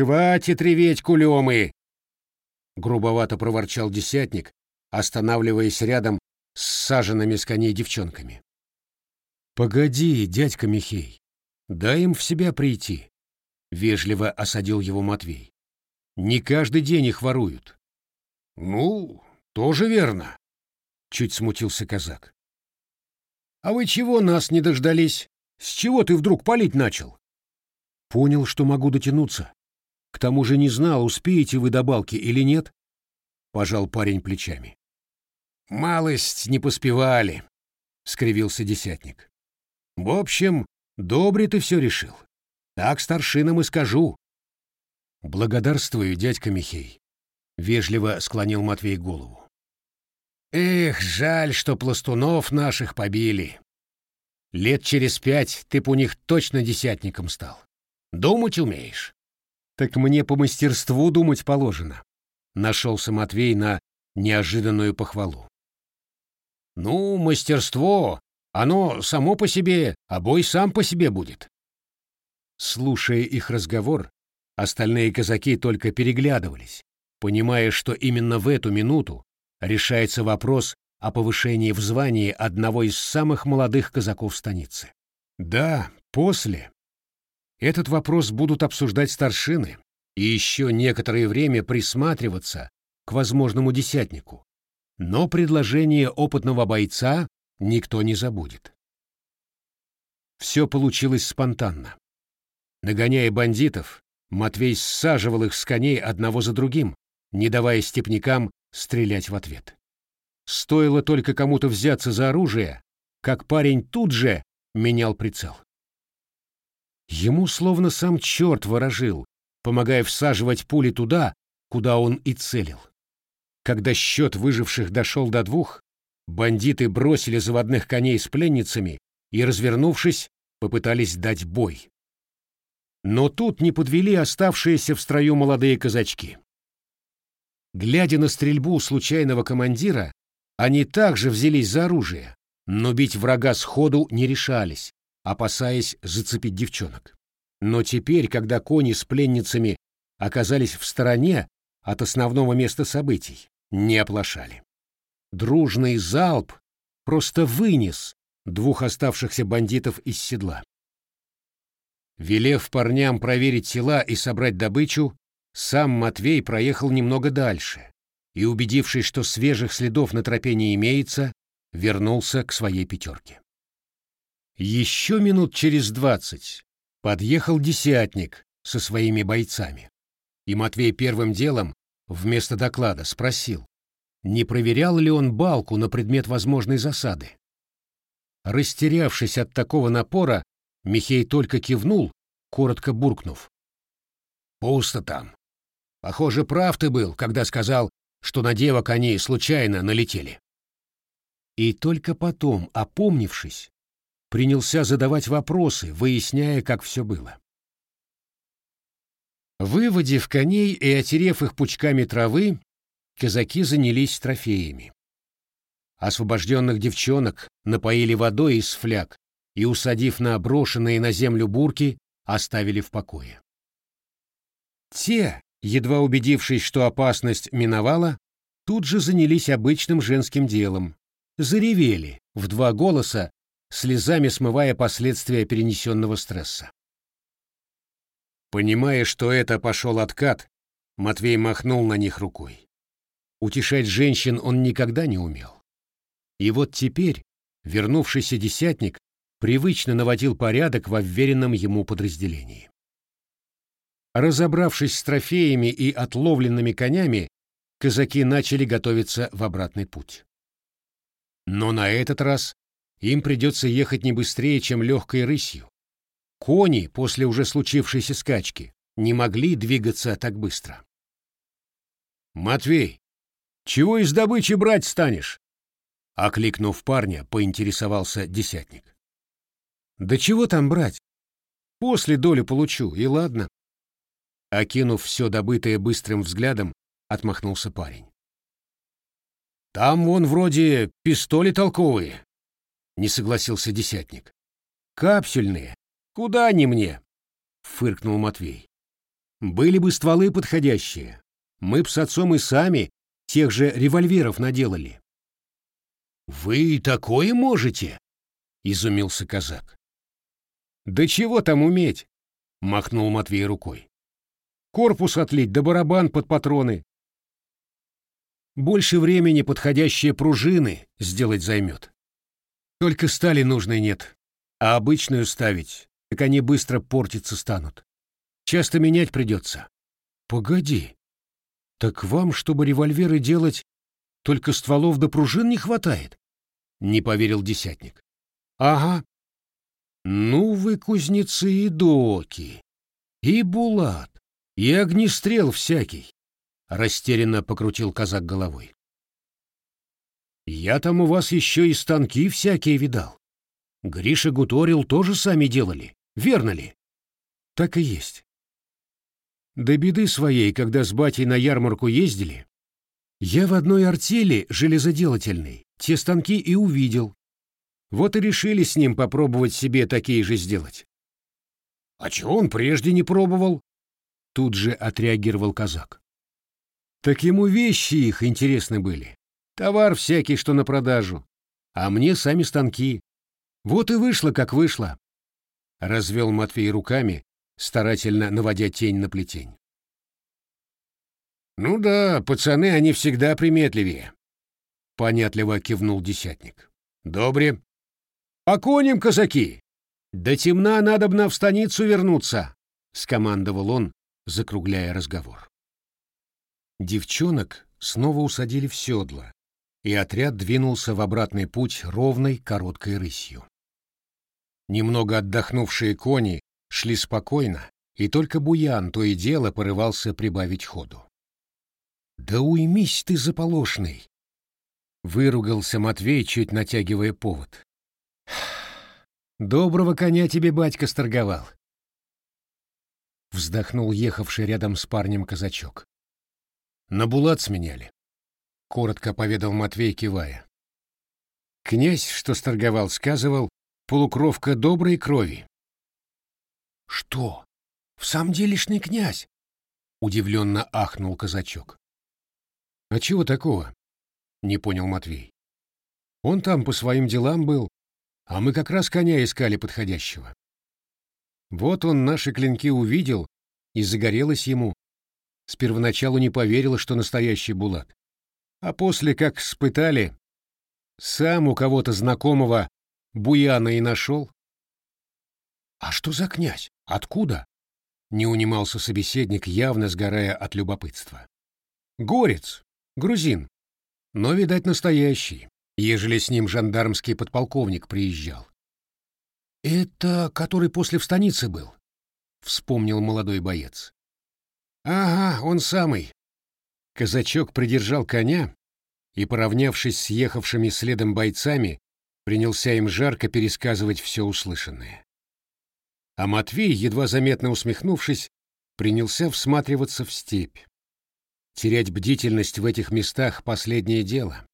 «Хватит реветь, кулемы!» Грубовато проворчал десятник, останавливаясь рядом с саженными с коней девчонками. «Погоди, дядька Михей, дай им в себя прийти», — вежливо осадил его Матвей. «Не каждый день их воруют». «Ну, тоже верно», — чуть смутился казак. «А вы чего нас не дождались? С чего ты вдруг палить начал?» «Понял, что могу дотянуться. Тому же не знал, успеете вы до балки или нет», — пожал парень плечами. «Малость не поспевали», — скривился десятник. «В общем, добре ты все решил. Так старшинам и скажу». «Благодарствую, дядька Михей», — вежливо склонил Матвей голову. «Эх, жаль, что пластунов наших побили. Лет через пять ты б у них точно десятником стал. Думать умеешь». «Так мне по мастерству думать положено», — нашелся Матвей на неожиданную похвалу. «Ну, мастерство, оно само по себе, а бой сам по себе будет». Слушая их разговор, остальные казаки только переглядывались, понимая, что именно в эту минуту решается вопрос о повышении в звании одного из самых молодых казаков станицы. Да, после этот вопрос будут обсуждать старшины и еще некоторое время присматриваться к возможному десятнику. Но предложение опытного бойца никто не забудет. Все получилось спонтанно. Нагоняя бандитов, Матвей саживал их с коней одного за другим, не давая степнякам стрелять в ответ. Стоило только кому-то взяться за оружие, как парень тут же менял прицел. Ему словно сам черт ворожил, помогая всаживать пули туда, куда он и целил. Когда счет выживших дошел до двух, бандиты бросили заводных коней с пленницами и, развернувшись, попытались дать бой. Но тут не подвели оставшиеся в строю молодые казачки. Глядя на стрельбу случайного командира, они также взялись за оружие, но бить врага сходу не решались, опасаясь зацепить девчонок. Но теперь, когда кони с пленницами оказались в стороне от основного места событий, не оплошали. Дружный залп просто вынес двух оставшихся бандитов из седла. Велев парням проверить тела и собрать добычу, сам Матвей проехал немного дальше и, убедившись, что свежих следов на тропе не имеется, вернулся к своей пятерке. Еще минут через двадцать подъехал десятник со своими бойцами, и Матвей первым делом, вместо доклада, спросил, не проверял ли он балку на предмет возможной засады. Растерявшись от такого напора, Михей только кивнул, коротко буркнув. «Пусто там. Похоже, прав ты был, когда сказал, что на девок они случайно налетели». И только потом, опомнившись, принялся задавать вопросы, выясняя, как все было. Выводив коней и отерев их пучками травы, казаки занялись трофеями. Освобожденных девчонок напоили водой из фляг и, усадив на брошенные на землю бурки, оставили в покое. Те, едва убедившись, что опасность миновала, тут же занялись обычным женским делом, заревели в два голоса слезами смывая последствия перенесенного стресса. Понимая, что это пошел откат, Матвей махнул на них рукой. Утешать женщин он никогда не умел. И вот теперь вернувшийся десятник привычно наводил порядок во вверенном ему подразделении. Разобравшись с трофеями и отловленными конями, казаки начали готовиться в обратный путь. Но на этот раз им придется ехать не быстрее, чем легкой рысью. Кони после уже случившейся скачки не могли двигаться так быстро. «Матвей, чего из добычи брать станешь?» Окликнув парня, поинтересовался десятник. «Да чего там брать? После долю получу, и ладно». Окинув все добытое быстрым взглядом, отмахнулся парень. «Там вон вроде пистоли толковые, не согласился десятник. Капсюльные. Куда они мне? фыркнул Матвей. Были бы стволы подходящие, мы б с отцом и сами тех же револьверов наделали. «Вы такое можете?» — изумился казак. «Да чего там уметь?» — махнул Матвей рукой. «Корпус отлить да барабан под патроны. Больше времени подходящие пружины сделать займет. Только стали нужной нет, а обычную ставить, так они быстро портиться станут. Часто менять придется. Погоди. Так вам, чтобы револьверы делать, только стволов до пружин не хватает? Не поверил десятник. Ага. Ну вы кузнецы и доки. И булат, и огнестрел всякий. Растерянно покрутил казак головой. Я там у вас еще и станки всякие видал. Гриша Гуторил тоже сами делали, верно ли? Так и есть. До беды своей, когда с батей на ярмарку ездили, я в одной артели железоделательной те станки и увидел. Вот и решили с ним попробовать себе такие же сделать. А чего он прежде не пробовал? Тут же отреагировал казак. Так ему вещи их интересны были. Товар всякий, что на продажу. А мне сами станки. Вот и вышло, как вышло. Развел Матвей руками, старательно наводя тень на плетень. «Ну да, пацаны, они всегда приметливее», — понятливо кивнул десятник. «Добре. Поконим, казаки! До темна надобно в станицу вернуться», — скомандовал он, закругляя разговор. Девчонок снова усадили в седло, и отряд двинулся в обратный путь ровной короткой рысью. Немного отдохнувшие кони шли спокойно, и только Буян то и дело порывался прибавить ходу. «Да уймись ты, заполошный!» — выругался Матвей, чуть натягивая повод. «Доброго коня тебе батька сторговал!» Вздохнул ехавший рядом с парнем казачок. «На булат сменяли», — коротко поведал Матвей, кивая. Князь, что сторговал, сказывал, полукровка доброй крови. «Что? В самом делешный князь?» — удивленно ахнул казачок. «А чего такого?» — не понял Матвей. «Он там по своим делам был, а мы как раз коня искали подходящего. Вот он наши клинки увидел, и загорелось ему. С первоначалу не поверил, что настоящий Булат. А после, как спытали, сам у кого-то знакомого Буяна и нашел. «А что за князь? Откуда?» — не унимался собеседник, явно сгорая от любопытства. «Горец, Грузин. Но, видать, настоящий, ежели с ним жандармский подполковник приезжал. «Это который после в станице был?» — вспомнил молодой боец. «Ага, он самый». Казачок придержал коня и, поравнявшись с ехавшими следом бойцами, принялся им жарко пересказывать все услышанное. А Матвей, едва заметно усмехнувшись, принялся всматриваться в степь. Терять бдительность в этих местах — последнее дело.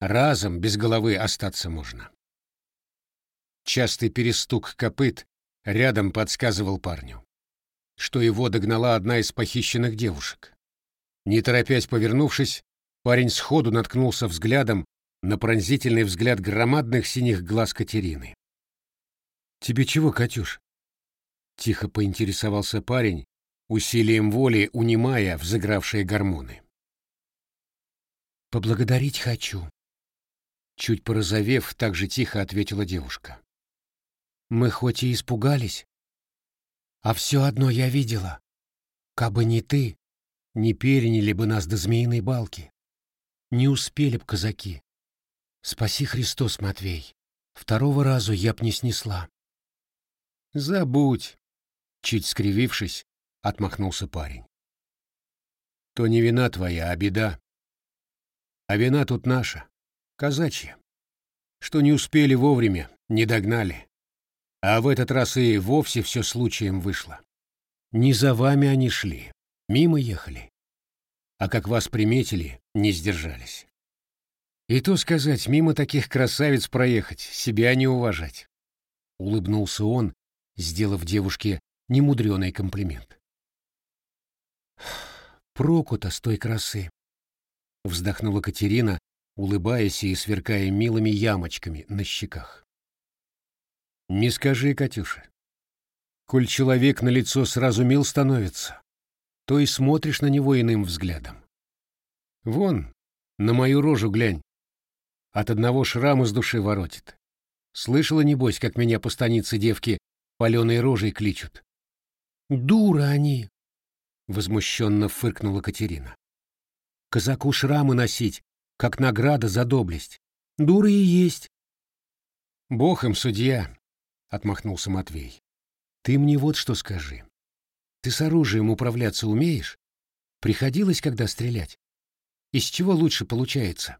Разом без головы остаться можно. Частый перестук копыт рядом подсказывал парню, что его догнала одна из похищенных девушек. Не торопясь повернувшись, парень сходу наткнулся взглядом на пронзительный взгляд громадных синих глаз Катерины. «Тебе чего, Катюш?» — тихо поинтересовался парень, усилием воли унимая взыгравшие гормоны. «Поблагодарить хочу», — чуть порозовев, так же тихо ответила девушка. «Мы хоть и испугались, а все одно я видела. Кабы не ты, не переняли бы нас до змеиной балки. Не успели б казаки. Спаси Христос, Матвей. Второго разу я б не снесла». «Забудь», — чуть скривившись, — отмахнулся парень. «То не вина твоя, а беда. А вина тут наша, казачья. Что не успели вовремя, не догнали. А в этот раз и вовсе все случаем вышло. Не за вами они шли, мимо ехали. А как вас приметили, не сдержались. И то сказать, мимо таких красавиц проехать, себя не уважать. Улыбнулся он, сделав девушке немудреный комплимент. Проку-то с той красы. Вздохнула Катерина, улыбаясь и сверкая милыми ямочками на щеках. Не скажи, Катюша. Коль человек на лицо сразу мил становится, то и смотришь на него иным взглядом. Вон, на мою рожу глянь. От одного шрама с души воротит. Слышала, небось, как меня по станице девки паленой рожей кличут. «Дура они!» — возмущенно фыркнула Катерина. «Казаку шрамы носить, как награда за доблесть. Дура и есть». «Бог им судья», — отмахнулся Матвей. «Ты мне вот что скажи. Ты с оружием управляться умеешь? Приходилось когда стрелять? Из чего лучше получается?»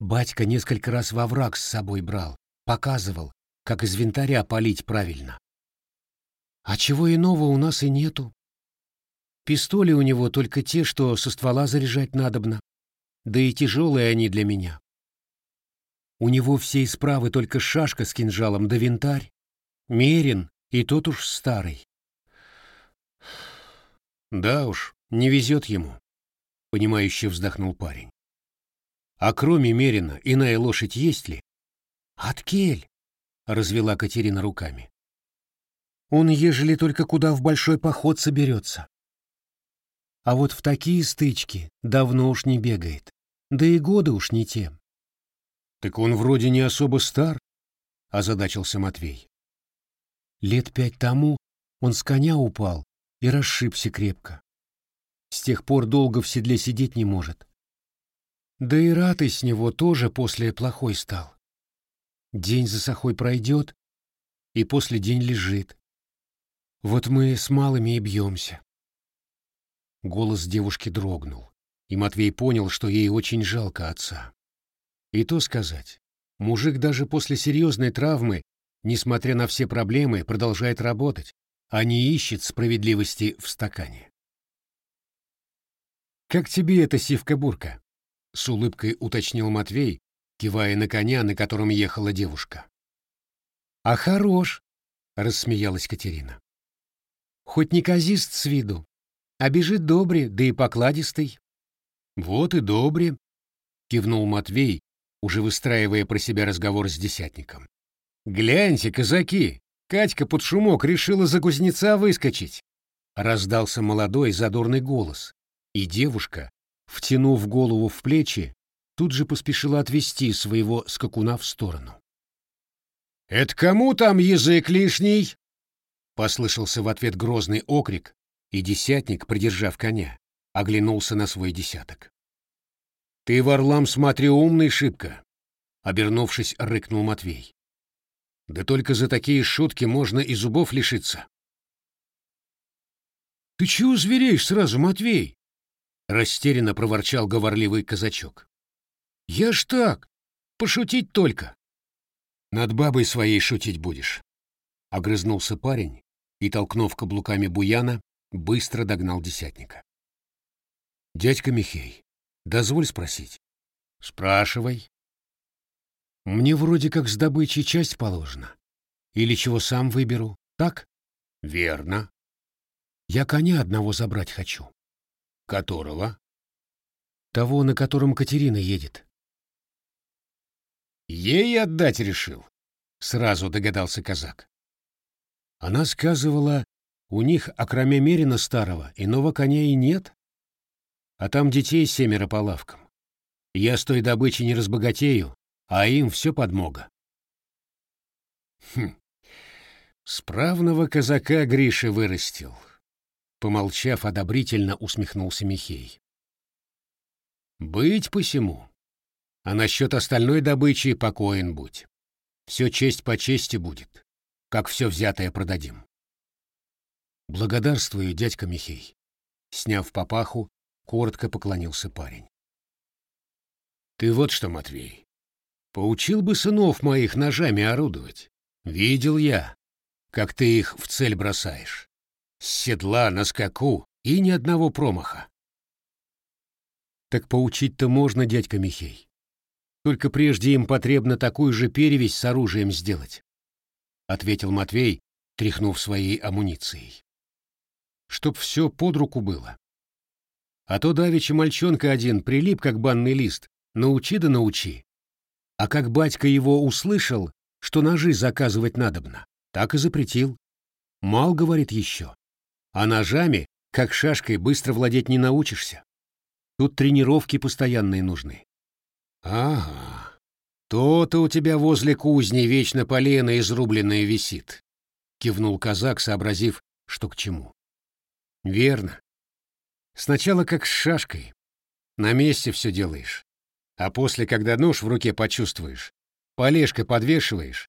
Батька несколько раз во враг с собой брал, показывал, как из винтаря палить правильно. А чего иного у нас и нету. Пистоли у него только те, что со ствола заряжать надобно. Да и тяжелые они для меня. У него все исправы только шашка с кинжалом да винтарь. Мерин, и тот уж старый. Да уж, не везет ему, — понимающе вздохнул парень. А кроме Мерина, иная лошадь есть ли? Откель, — развела Катерина руками. Он, ежели только куда в большой поход соберется. А вот в такие стычки давно уж не бегает, да и годы уж не те. Так он вроде не особо стар, — озадачился Матвей. Лет пять тому он с коня упал и расшибся крепко. С тех пор долго в седле сидеть не может. Да и ратый с него тоже после плохой стал. День за сахой пройдет, и после день лежит. Вот мы с малыми и бьемся. Голос девушки дрогнул, и Матвей понял, что ей очень жалко отца. И то сказать, мужик даже после серьезной травмы, несмотря на все проблемы, продолжает работать, а не ищет справедливости в стакане. «Как тебе эта сивка-бурка?» — с улыбкой уточнил Матвей, кивая на коня, на котором ехала девушка. «А хорош!» — рассмеялась Катерина. «Хоть не казист с виду, а бежит добре, да и покладистый». «Вот и добре!» — кивнул Матвей, уже выстраивая про себя разговор с десятником. «Гляньте, казаки! Катька под шумок решила за кузнеца выскочить!» Раздался молодой задорный голос, и девушка, втянув голову в плечи, тут же поспешила отвести своего скакуна в сторону. «Это кому там язык лишний?» Послышался в ответ грозный окрик, и десятник, придержав коня, оглянулся на свой десяток. «Ты, Варлам, смотри, умный шибко!» Обернувшись, рыкнул Матвей. «Да только за такие шутки можно и зубов лишиться!» «Ты чего звереешь сразу, Матвей?» Растерянно проворчал говорливый казачок. «Я ж так, пошутить только». «Над бабой своей шутить будешь», — огрызнулся парень и, толкнув каблуками буяна, быстро догнал десятника. «Дядька Михей, дозволь спросить». «Спрашивай». «Мне вроде как с добычей часть положена. Или чего сам выберу, так?» «Верно». «Я коня одного забрать хочу». Которого? Того, на котором Катерина едет. Ей отдать решил, сразу догадался казак. Она сказывала, у них, окромя Мерина старого, иного коня и нет. А там детей семеро по лавкам. Я с той добычи не разбогатею, а им все подмога. Хм, справного казака Гриша вырастил. Помолчав, одобрительно усмехнулся Михей. «Быть посему. А насчет остальной добычи покоен будь. Все честь по чести будет, как все взятое продадим». «Благодарствую, дядька Михей». Сняв папаху, коротко поклонился парень. «Ты вот что, Матвей, поучил бы сынов моих ножами орудовать. Видел я, как ты их в цель бросаешь с седла на скаку и ни одного промаха. Так поучить-то можно, дядька Михей. Только прежде им потребно такую же перевесь с оружием сделать, — ответил Матвей, тряхнув своей амуницией. Чтоб все под руку было, А то давеча мальчонка один прилип, как банный лист. Научи да научи. А как батька его услышал, что ножи заказывать надобно, так и запретил. Мал, говорит, еще. А ножами, как шашкой, быстро владеть не научишься. Тут тренировки постоянные нужны. Ага, то-то у тебя возле кузни вечно полено изрубленное висит, кивнул казак, сообразив, что к чему. Верно. Сначала как с шашкой. На месте все делаешь. А после, когда нож в руке почувствуешь, полежкой подвешиваешь,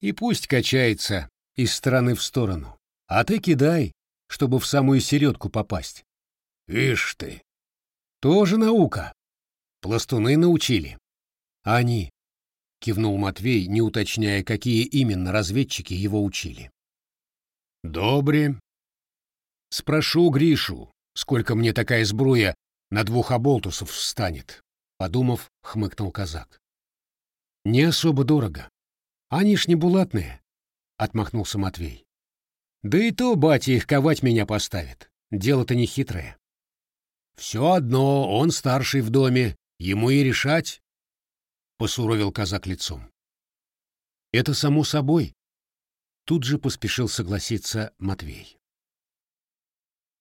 и пусть качается из стороны в сторону. А ты кидай, чтобы в самую середку попасть. Ишь ты. Тоже наука. Пластуны научили. Они. Кивнул Матвей, не уточняя, какие именно разведчики его учили. Добре. Спрошу Гришу, сколько мне такая сбруя на двух оболтусов встанет. Подумав, хмыкнул казак. Не особо дорого. Они ж не булатные, отмахнулся Матвей. Да и то батя их ковать меня поставит. Дело-то не хитрое. Все одно, он старший в доме, ему и решать, посуровил казак лицом. Это само собой. Тут же поспешил согласиться Матвей.